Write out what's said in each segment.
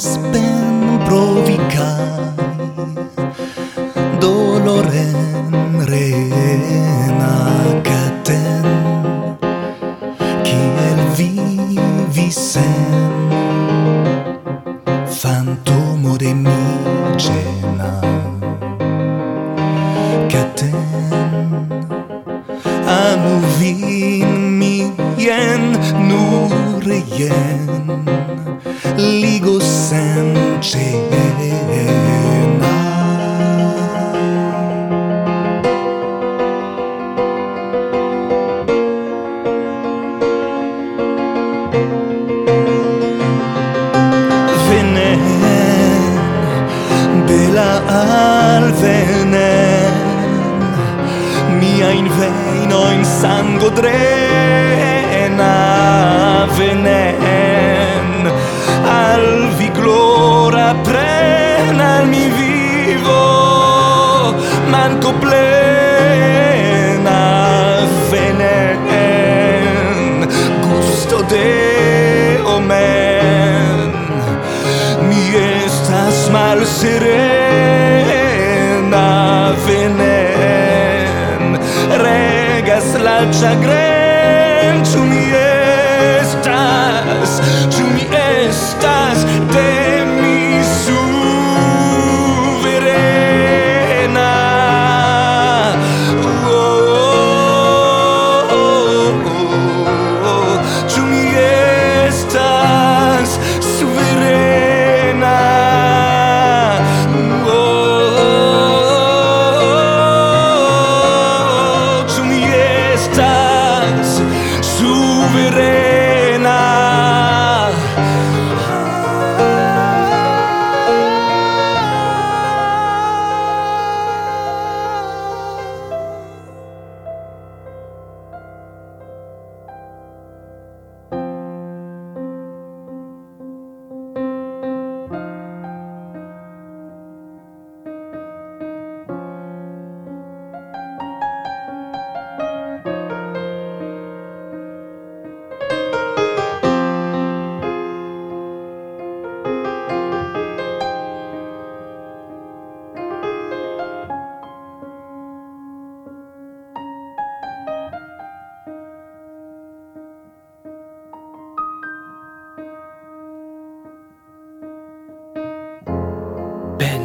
igas pen provicai dolorem rena catem kiel vivi sen? Fantomo de mi cena caten anu vin mi yen nur yen ligo sen cena Venen de la alvenen miain veinoin sango drena. Venen sirena venen. Regas la chagren ĉu mi estas ĉu mi estas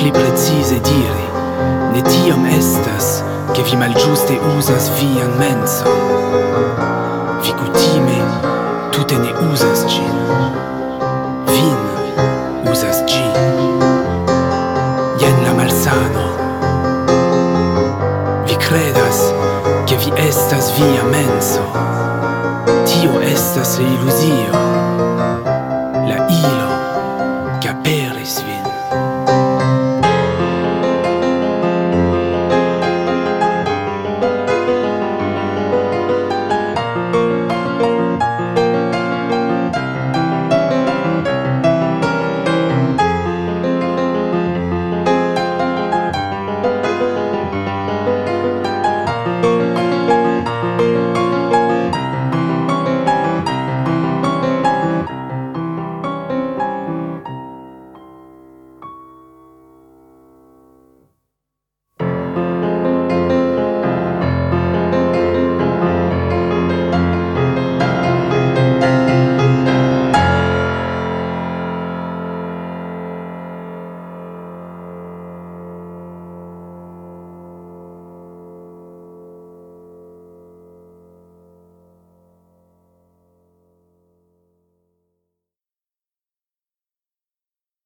pli precise diri. Ne tiam estas che vi malgiuste usas vian menso vi kutime tute ne usas gin. Vin usas gin. Jen la malsano. Vi credas che vi estas via menso tio estas illusio